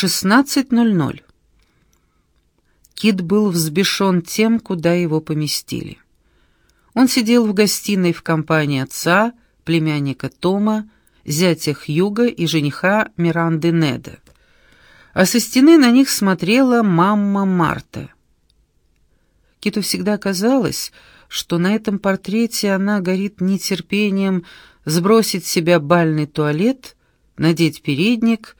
16.00. Кит был взбешен тем, куда его поместили. Он сидел в гостиной в компании отца, племянника Тома, зятя Хьюга и жениха Миранды Неда. А со стены на них смотрела мама Марта. Киту всегда казалось, что на этом портрете она горит нетерпением сбросить с себя бальный туалет, надеть передник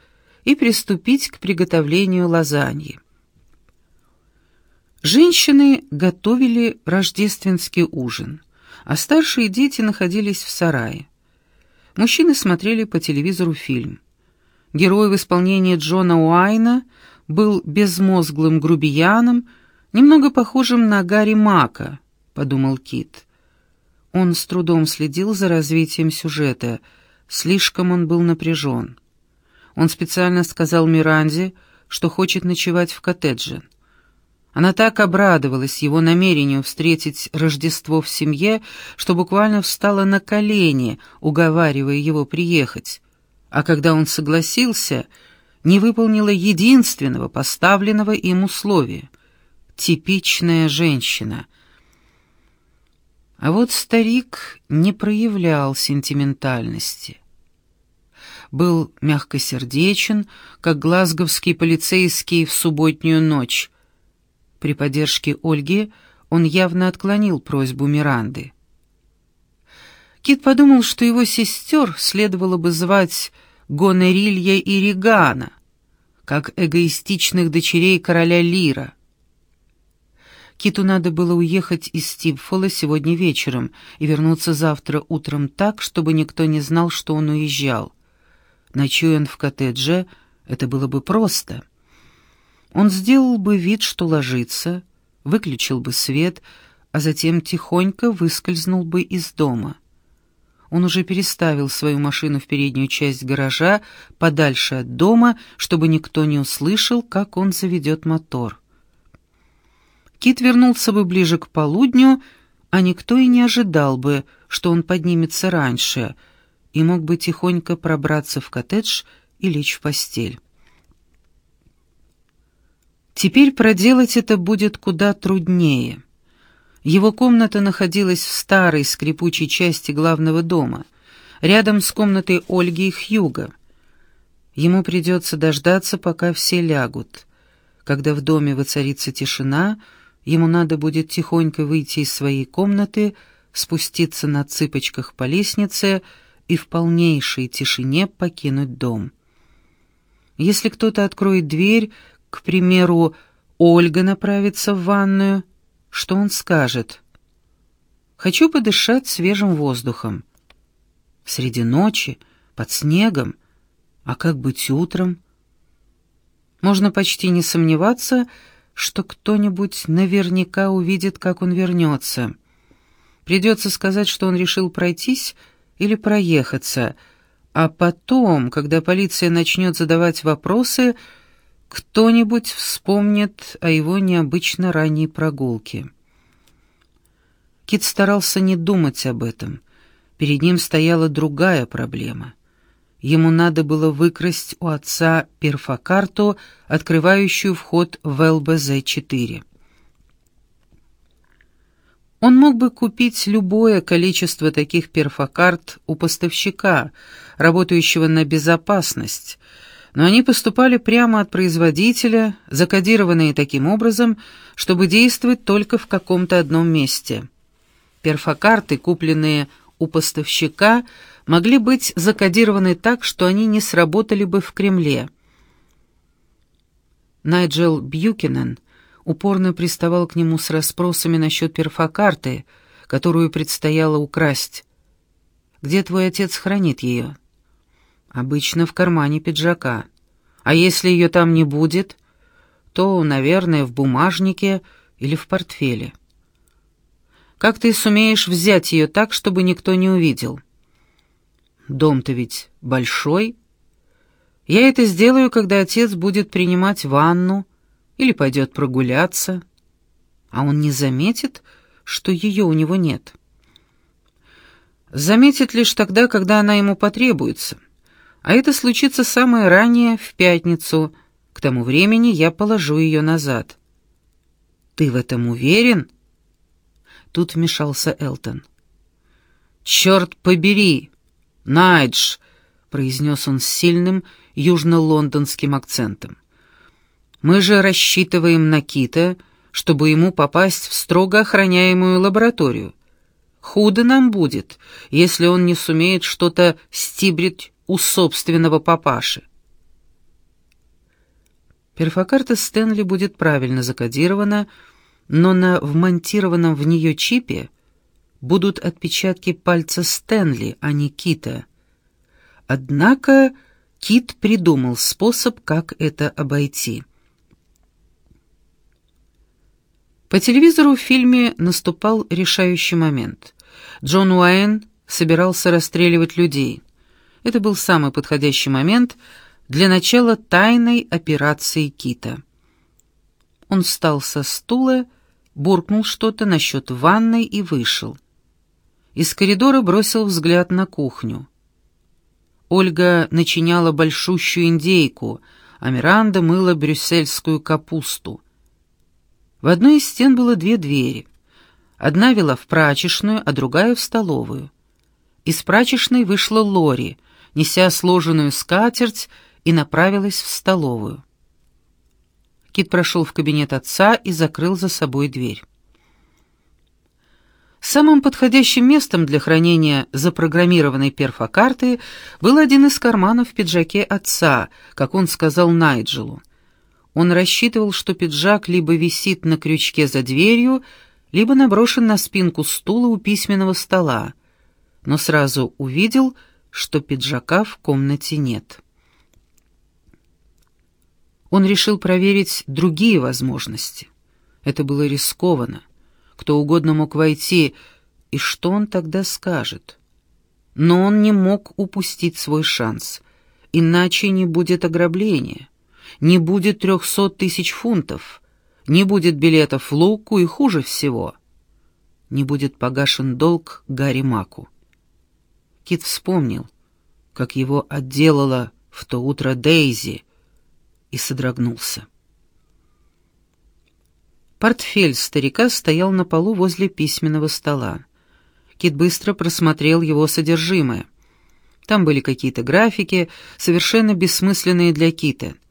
и приступить к приготовлению лазаньи. Женщины готовили рождественский ужин, а старшие дети находились в сарае. Мужчины смотрели по телевизору фильм. Герой в исполнении Джона Уайна был безмозглым грубияном, немного похожим на Гарри Мака, подумал Кит. Он с трудом следил за развитием сюжета, слишком он был напряжен. Он специально сказал Миранде, что хочет ночевать в коттедже. Она так обрадовалась его намерению встретить Рождество в семье, что буквально встала на колени, уговаривая его приехать. А когда он согласился, не выполнила единственного поставленного им условия. Типичная женщина. А вот старик не проявлял сентиментальности. Был мягкосердечен, как глазговский полицейский в субботнюю ночь, при поддержке Ольги он явно отклонил просьбу Миранды. Кит подумал, что его сестер следовало бы звать Гонерилья и Регана, как эгоистичных дочерей короля Лира. Киту надо было уехать из Стипфола сегодня вечером и вернуться завтра утром так, чтобы никто не знал, что он уезжал. Ночуя он в коттедже, это было бы просто — он сделал бы вид, что ложится, выключил бы свет, а затем тихонько выскользнул бы из дома. Он уже переставил свою машину в переднюю часть гаража, подальше от дома, чтобы никто не услышал, как он заведет мотор. Кит вернулся бы ближе к полудню, а никто и не ожидал бы, что он поднимется раньше, и мог бы тихонько пробраться в коттедж и лечь в постель. Теперь проделать это будет куда труднее. Его комната находилась в старой скрипучей части главного дома, рядом с комнатой Ольги и Хьюга. Ему придется дождаться, пока все лягут. Когда в доме воцарится тишина, ему надо будет тихонько выйти из своей комнаты, спуститься на цыпочках по лестнице и в полнейшей тишине покинуть дом. Если кто-то откроет дверь, к примеру, Ольга направится в ванную, что он скажет? «Хочу подышать свежим воздухом». Среди ночи, под снегом, а как быть утром? Можно почти не сомневаться, что кто-нибудь наверняка увидит, как он вернется. Придется сказать, что он решил пройтись или проехаться, а потом, когда полиция начнет задавать вопросы, кто-нибудь вспомнит о его необычно ранней прогулке. Кит старался не думать об этом. Перед ним стояла другая проблема. Ему надо было выкрасть у отца перфокарту, открывающую вход в ЛБЗ-4. Он мог бы купить любое количество таких перфокарт у поставщика, работающего на безопасность, но они поступали прямо от производителя, закодированные таким образом, чтобы действовать только в каком-то одном месте. Перфокарты, купленные у поставщика, могли быть закодированы так, что они не сработали бы в Кремле. Найджел Бьюкинен упорно приставал к нему с расспросами насчет перфокарты, которую предстояло украсть. «Где твой отец хранит ее?» Обычно в кармане пиджака. А если ее там не будет, то, наверное, в бумажнике или в портфеле. Как ты сумеешь взять ее так, чтобы никто не увидел? Дом-то ведь большой. Я это сделаю, когда отец будет принимать ванну или пойдет прогуляться. А он не заметит, что ее у него нет. Заметит лишь тогда, когда она ему потребуется. А это случится самое раннее в пятницу, К тому времени я положу ее назад». «Ты в этом уверен?» Тут вмешался Элтон. «Черт побери! Найдж!» — произнес он с сильным южно-лондонским акцентом. «Мы же рассчитываем на Кита, чтобы ему попасть в строго охраняемую лабораторию. Худо нам будет, если он не сумеет что-то стибрить у собственного папаши. Перфокарта Стэнли будет правильно закодирована, но на вмонтированном в нее чипе будут отпечатки пальца Стэнли, а не Кита. Однако Кит придумал способ, как это обойти. По телевизору в фильме наступал решающий момент. Джон Уэйн собирался расстреливать людей. Это был самый подходящий момент для начала тайной операции Кита. Он встал со стула, буркнул что-то насчет ванной и вышел. Из коридора бросил взгляд на кухню. Ольга начиняла большущую индейку, а Миранда мыла брюссельскую капусту. В одной из стен было две двери. Одна вела в прачечную, а другая — в столовую. Из прачечной вышла Лори, неся сложенную скатерть, и направилась в столовую. Кит прошел в кабинет отца и закрыл за собой дверь. Самым подходящим местом для хранения запрограммированной перфокарты был один из карманов в пиджаке отца, как он сказал Найджелу. Он рассчитывал, что пиджак либо висит на крючке за дверью, либо наброшен на спинку стула у письменного стола, но сразу увидел, что пиджака в комнате нет. Он решил проверить другие возможности. Это было рискованно. Кто угодно мог войти, и что он тогда скажет? Но он не мог упустить свой шанс, иначе не будет ограбления не будет трехсот тысяч фунтов, не будет билетов в Луку и, хуже всего, не будет погашен долг Гарри Маку. Кит вспомнил, как его отделала в то утро Дейзи, и содрогнулся. Портфель старика стоял на полу возле письменного стола. Кит быстро просмотрел его содержимое. Там были какие-то графики, совершенно бессмысленные для Кита —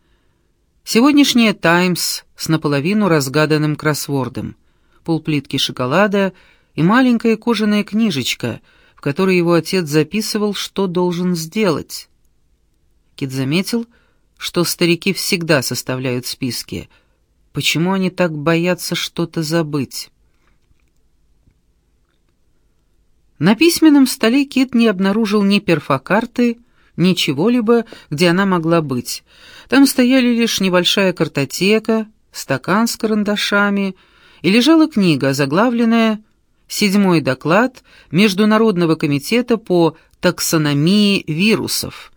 Сегодняшняя «Таймс» с наполовину разгаданным кроссвордом, полплитки шоколада и маленькая кожаная книжечка, в которой его отец записывал, что должен сделать. Кит заметил, что старики всегда составляют списки. Почему они так боятся что-то забыть? На письменном столе Кит не обнаружил ни перфокарты, ничего-либо, где она могла быть. Там стояли лишь небольшая картотека, стакан с карандашами и лежала книга, заглавленная «Седьмой доклад Международного комитета по таксономии вирусов».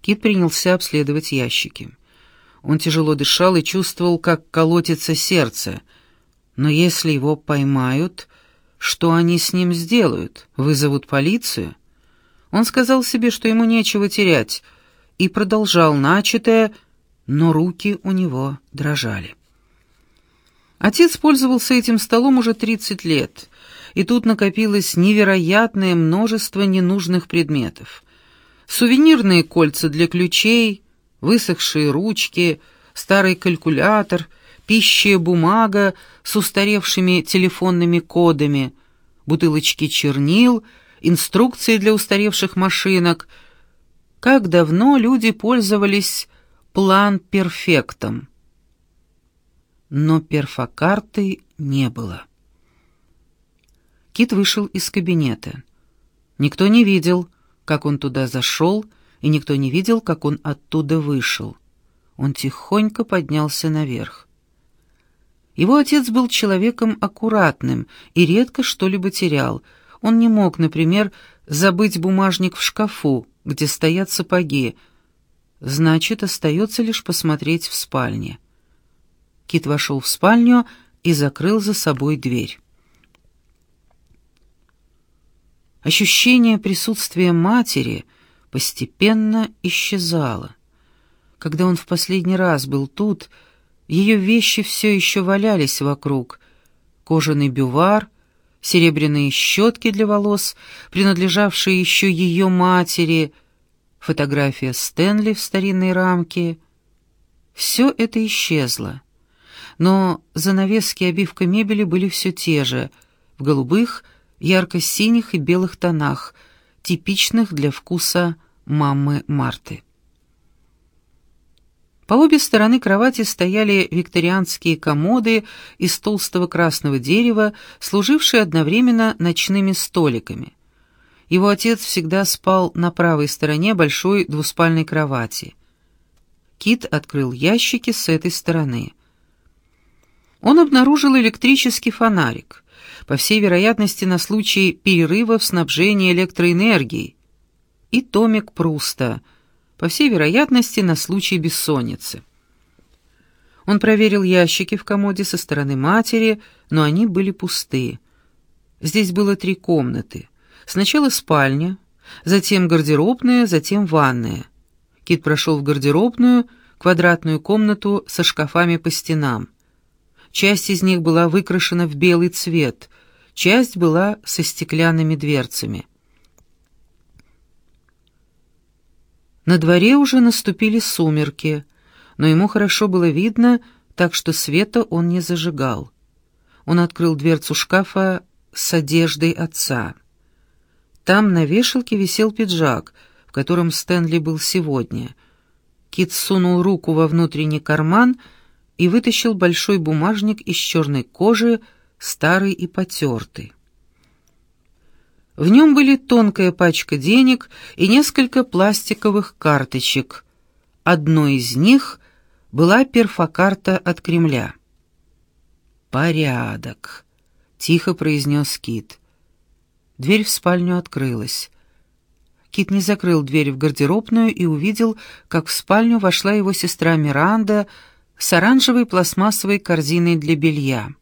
Кит принялся обследовать ящики. Он тяжело дышал и чувствовал, как колотится сердце. Но если его поймают, что они с ним сделают? Вызовут полицию? Он сказал себе, что ему нечего терять, и продолжал начатое, но руки у него дрожали. Отец пользовался этим столом уже 30 лет, и тут накопилось невероятное множество ненужных предметов. Сувенирные кольца для ключей, высохшие ручки, старый калькулятор, пищая бумага с устаревшими телефонными кодами, бутылочки чернил — инструкции для устаревших машинок. Как давно люди пользовались план-перфектом. Но перфокарты не было. Кит вышел из кабинета. Никто не видел, как он туда зашел, и никто не видел, как он оттуда вышел. Он тихонько поднялся наверх. Его отец был человеком аккуратным и редко что-либо терял — он не мог, например, забыть бумажник в шкафу, где стоят сапоги. Значит, остается лишь посмотреть в спальне. Кит вошел в спальню и закрыл за собой дверь. Ощущение присутствия матери постепенно исчезало. Когда он в последний раз был тут, ее вещи все еще валялись вокруг. Кожаный бювар, серебряные щетки для волос, принадлежавшие еще ее матери, фотография Стэнли в старинной рамке. Все это исчезло. Но занавески и обивка мебели были все те же, в голубых, ярко-синих и белых тонах, типичных для вкуса мамы Марты. По обе стороны кровати стояли викторианские комоды из толстого красного дерева, служившие одновременно ночными столиками. Его отец всегда спал на правой стороне большой двуспальной кровати. Кит открыл ящики с этой стороны. Он обнаружил электрический фонарик, по всей вероятности на случай перерыва в снабжении электроэнергией, и томик Пруста — по всей вероятности, на случай бессонницы. Он проверил ящики в комоде со стороны матери, но они были пустые. Здесь было три комнаты. Сначала спальня, затем гардеробная, затем ванная. Кит прошел в гардеробную, квадратную комнату со шкафами по стенам. Часть из них была выкрашена в белый цвет, часть была со стеклянными дверцами. На дворе уже наступили сумерки, но ему хорошо было видно, так что света он не зажигал. Он открыл дверцу шкафа с одеждой отца. Там на вешалке висел пиджак, в котором Стэнли был сегодня. Кит сунул руку во внутренний карман и вытащил большой бумажник из черной кожи, старый и потертый. В нем были тонкая пачка денег и несколько пластиковых карточек. Одной из них была перфокарта от Кремля. «Порядок», — тихо произнес Кит. Дверь в спальню открылась. Кит не закрыл дверь в гардеробную и увидел, как в спальню вошла его сестра Миранда с оранжевой пластмассовой корзиной для белья.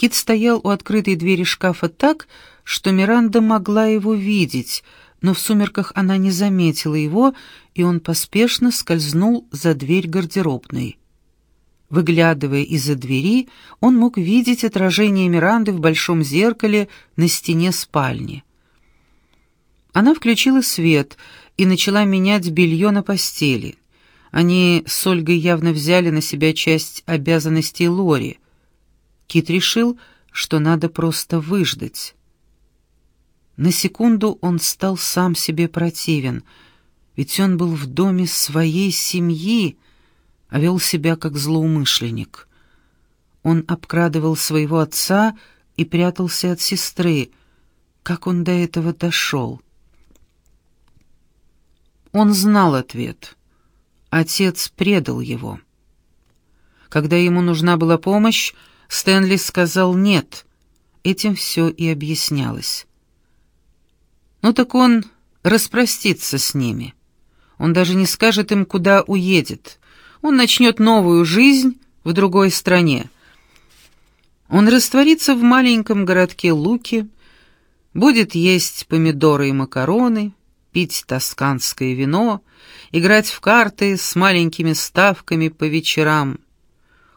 Кит стоял у открытой двери шкафа так, что Миранда могла его видеть, но в сумерках она не заметила его, и он поспешно скользнул за дверь гардеробной. Выглядывая из-за двери, он мог видеть отражение Миранды в большом зеркале на стене спальни. Она включила свет и начала менять белье на постели. Они с Ольгой явно взяли на себя часть обязанностей Лори — Кит решил, что надо просто выждать. На секунду он стал сам себе противен, ведь он был в доме своей семьи, а вел себя как злоумышленник. Он обкрадывал своего отца и прятался от сестры. Как он до этого дошел? Он знал ответ. Отец предал его. Когда ему нужна была помощь, Стэнли сказал «нет». Этим все и объяснялось. Ну так он распростится с ними. Он даже не скажет им, куда уедет. Он начнет новую жизнь в другой стране. Он растворится в маленьком городке Луки, будет есть помидоры и макароны, пить тосканское вино, играть в карты с маленькими ставками по вечерам —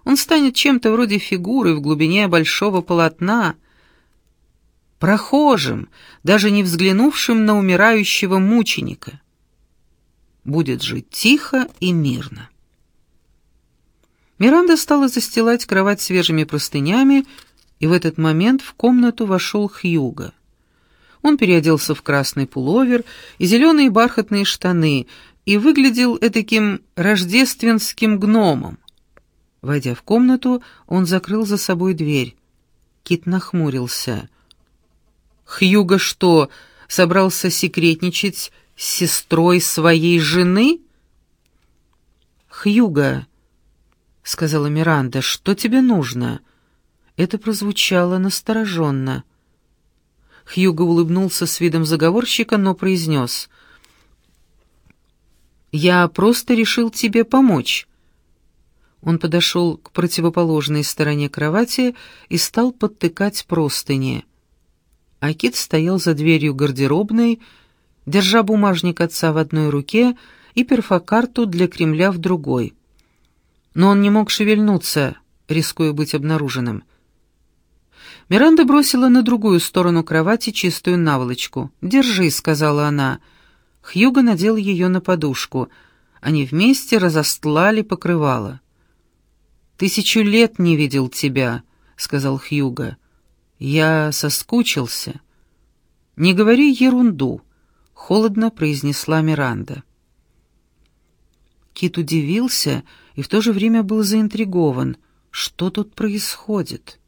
он станет чем-то вроде фигуры в глубине большого полотна, прохожим, даже не взглянувшим на умирающего мученика. Будет жить тихо и мирно. Миранда стала застилать кровать свежими простынями, и в этот момент в комнату вошел Хьюго. Он переоделся в красный пуловер и зеленые бархатные штаны и выглядел этаким рождественским гномом. Войдя в комнату, он закрыл за собой дверь. Кит нахмурился. «Хьюго что, собрался секретничать с сестрой своей жены?» «Хьюго», — сказала Миранда, — «что тебе нужно?» Это прозвучало настороженно. Хьюго улыбнулся с видом заговорщика, но произнес. «Я просто решил тебе помочь». Он подошел к противоположной стороне кровати и стал подтыкать простыни. Акит стоял за дверью гардеробной, держа бумажник отца в одной руке и перфокарту для Кремля в другой. Но он не мог шевельнуться, рискуя быть обнаруженным. Миранда бросила на другую сторону кровати чистую наволочку. «Держи», — сказала она. Хьюго надел ее на подушку. Они вместе разостлали покрывало. «Тысячу лет не видел тебя», — сказал Хьюго. «Я соскучился». «Не говори ерунду», — холодно произнесла Миранда. Кит удивился и в то же время был заинтригован. Что тут происходит?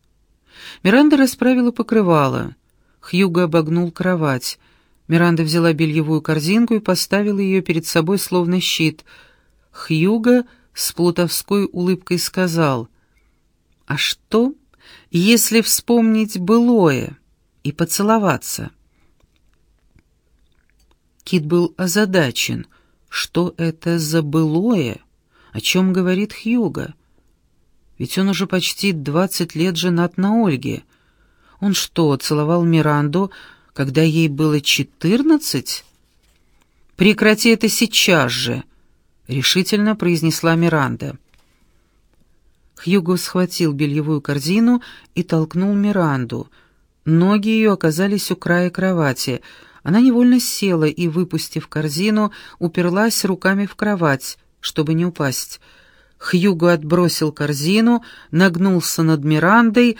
Миранда расправила покрывало. Хьюго обогнул кровать. Миранда взяла бельевую корзинку и поставила ее перед собой словно щит. Хьюго с плутовской улыбкой сказал, «А что, если вспомнить былое и поцеловаться?» Кит был озадачен. Что это за былое? О чем говорит Хьюго? Ведь он уже почти двадцать лет женат на Ольге. Он что, целовал Миранду, когда ей было четырнадцать? «Прекрати это сейчас же!» — решительно произнесла Миранда. Хьюго схватил бельевую корзину и толкнул Миранду. Ноги ее оказались у края кровати. Она невольно села и, выпустив корзину, уперлась руками в кровать, чтобы не упасть — Хьюго отбросил корзину, нагнулся над Мирандой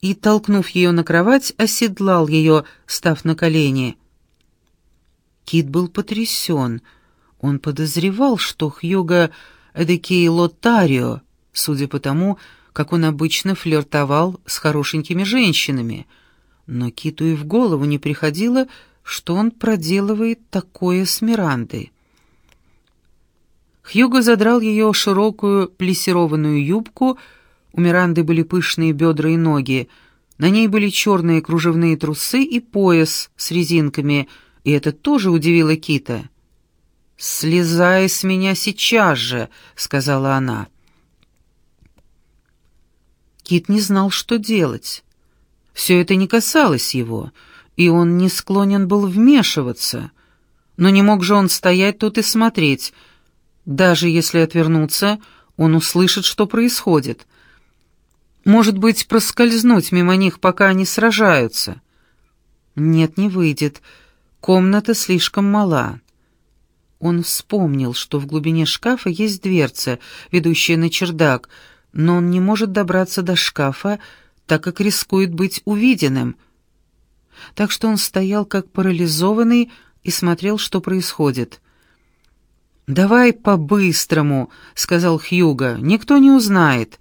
и, толкнув ее на кровать, оседлал ее, став на колени. Кит был потрясен. Он подозревал, что Хьюго — эдакий лотарио, судя по тому, как он обычно флиртовал с хорошенькими женщинами. Но Киту и в голову не приходило, что он проделывает такое с Мирандой. Хьюго задрал ее широкую плессированную юбку, у Миранды были пышные бедра и ноги, на ней были черные кружевные трусы и пояс с резинками, и это тоже удивило Кита. «Слезай с меня сейчас же», — сказала она. Кит не знал, что делать. Все это не касалось его, и он не склонен был вмешиваться. Но не мог же он стоять тут и смотреть — даже если отвернуться, он услышит, что происходит. Может быть, проскользнуть мимо них, пока они сражаются. Нет, не выйдет. Комната слишком мала. Он вспомнил, что в глубине шкафа есть дверца, ведущая на чердак, но он не может добраться до шкафа, так как рискует быть увиденным. Так что он стоял как парализованный и смотрел, что происходит. «Давай по-быстрому», — сказал Хьюго, — «никто не узнает».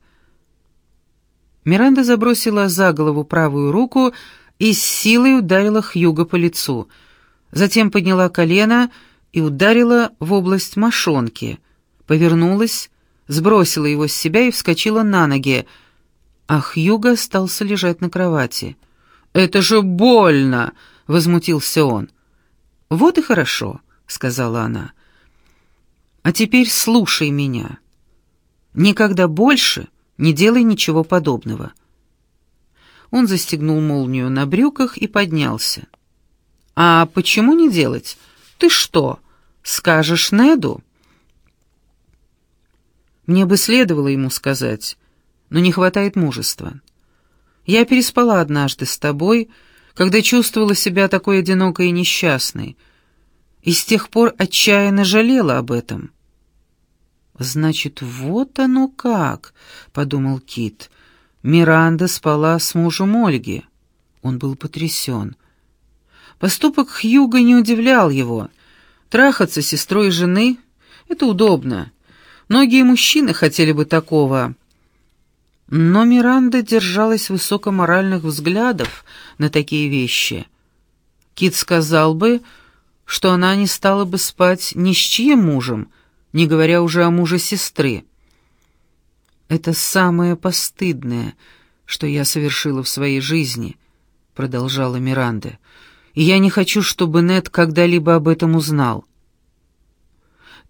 Миранда забросила за голову правую руку и с силой ударила Хьюго по лицу. Затем подняла колено и ударила в область мошонки. Повернулась, сбросила его с себя и вскочила на ноги, а Хьюго остался лежать на кровати. «Это же больно!» — возмутился он. «Вот и хорошо», — сказала она. А теперь слушай меня. Никогда больше не делай ничего подобного. Он застегнул молнию на брюках и поднялся. А почему не делать? Ты что, скажешь Неду? Мне бы следовало ему сказать, но не хватает мужества. Я переспала однажды с тобой, когда чувствовала себя такой одинокой и несчастной, и с тех пор отчаянно жалела об этом. «Значит, вот оно как», — подумал Кит. Миранда спала с мужем Ольги. Он был потрясен. Поступок Хьюга не удивлял его. Трахаться с сестрой жены — это удобно. Многие мужчины хотели бы такого. Но Миранда держалась высокоморальных взглядов на такие вещи. Кит сказал бы, что она не стала бы спать ни с чьим мужем — не говоря уже о муже сестры. «Это самое постыдное, что я совершила в своей жизни», — продолжала Миранда, «и я не хочу, чтобы Нед когда-либо об этом узнал».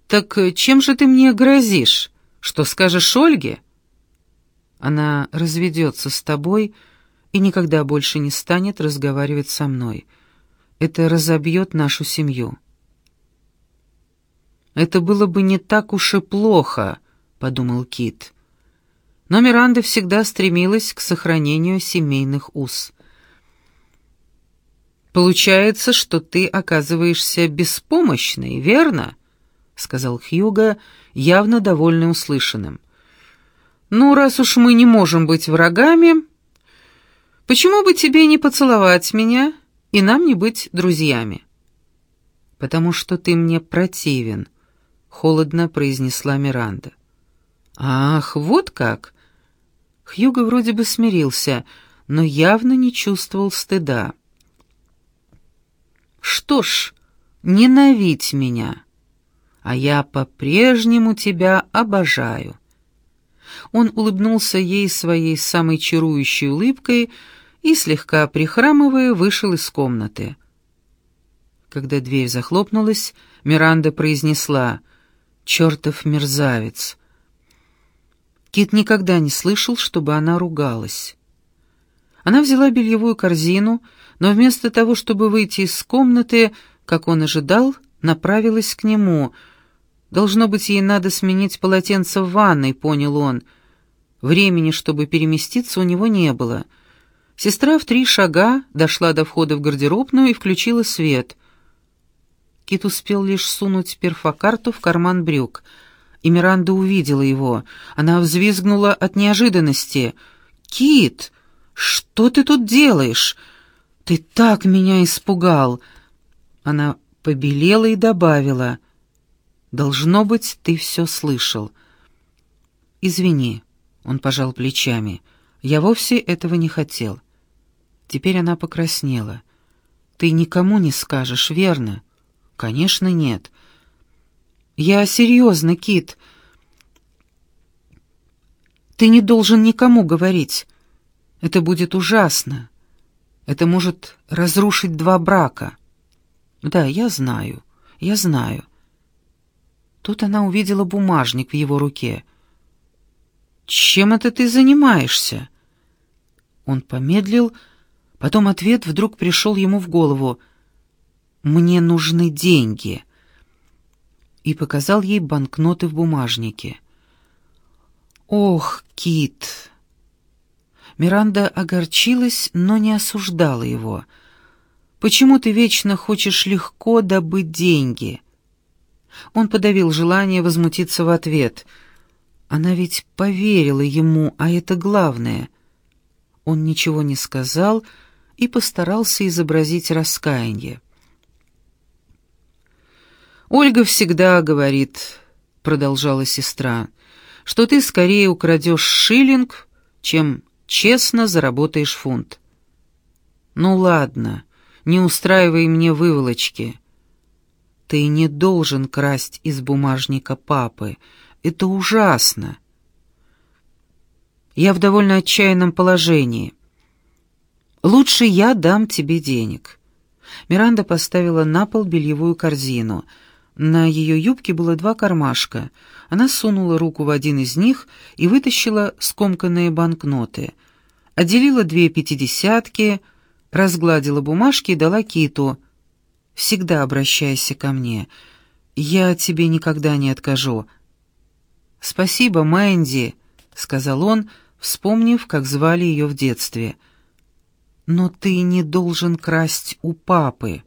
«Так чем же ты мне грозишь? Что скажешь Ольге?» «Она разведется с тобой и никогда больше не станет разговаривать со мной. Это разобьет нашу семью». Это было бы не так уж и плохо, подумал Кит. Но Миранда всегда стремилась к сохранению семейных уз. Получается, что ты оказываешься беспомощной, верно? сказал Хьюго, явно довольный услышанным. Ну, раз уж мы не можем быть врагами, почему бы тебе не поцеловать меня и нам не быть друзьями? Потому что ты мне противен, холодно произнесла Миранда. Ах, вот как. Хьюго вроде бы смирился, но явно не чувствовал стыда. Что ж, ненавидь меня, а я по-прежнему тебя обожаю. Он улыбнулся ей своей самой чарующей улыбкой и, слегка прихрамывая, вышел из комнаты. Когда дверь захлопнулась, Миранда произнесла «Чертов мерзавец!» Кит никогда не слышал, чтобы она ругалась. Она взяла бельевую корзину, но вместо того, чтобы выйти из комнаты, как он ожидал, направилась к нему. «Должно быть, ей надо сменить полотенце в ванной», — понял он. Времени, чтобы переместиться, у него не было. Сестра в три шага дошла до входа в гардеробную и включила свет. Кит успел лишь сунуть перфокарту в карман брюк — и Миранда увидела его. Она взвизгнула от неожиданности. «Кит, что ты тут делаешь? Ты так меня испугал!» Она побелела и добавила. «Должно быть, ты все слышал». «Извини», — он пожал плечами. «Я вовсе этого не хотел». Теперь она покраснела. «Ты никому не скажешь, верно?» «Конечно, нет. «Я серьезно, Кит. Ты не должен никому говорить. Это будет ужасно. Это может разрушить два брака». «Да, я знаю, я знаю». Тут она увидела бумажник в его руке. «Чем это ты занимаешься?» Он помедлил, потом ответ вдруг пришел ему в голову. «Мне нужны деньги» и показал ей банкноты в бумажнике. «Ох, Кит!» Миранда огорчилась, но не осуждала его. «Почему ты вечно хочешь легко добыть деньги?» Он подавил желание возмутиться в ответ. Она ведь поверила ему, а это главное. Он ничего не сказал и постарался изобразить раскаяние. «Ольга всегда говорит», — продолжала сестра, «что ты скорее украдешь шиллинг, чем честно заработаешь фунт». «Ну ладно, не устраивай мне выволочки. Ты не должен красть из бумажника папы. Это ужасно. Я в довольно отчаянном положении. Лучше я дам тебе денег». Миранда поставила на пол бельевую корзину — на ее юбке было два кармашка. Она сунула руку в один из них и вытащила скомканные банкноты. Отделила две пятидесятки, разгладила бумажки и дала Киту. «Всегда обращайся ко мне. Я тебе никогда не откажу». «Спасибо, Мэнди», — сказал он, вспомнив, как звали ее в детстве. «Но ты не должен красть у папы».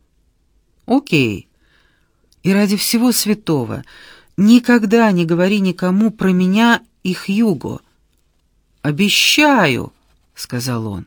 «Окей». И ради всего святого, никогда не говори никому про меня и Хьюго. «Обещаю», — сказал он.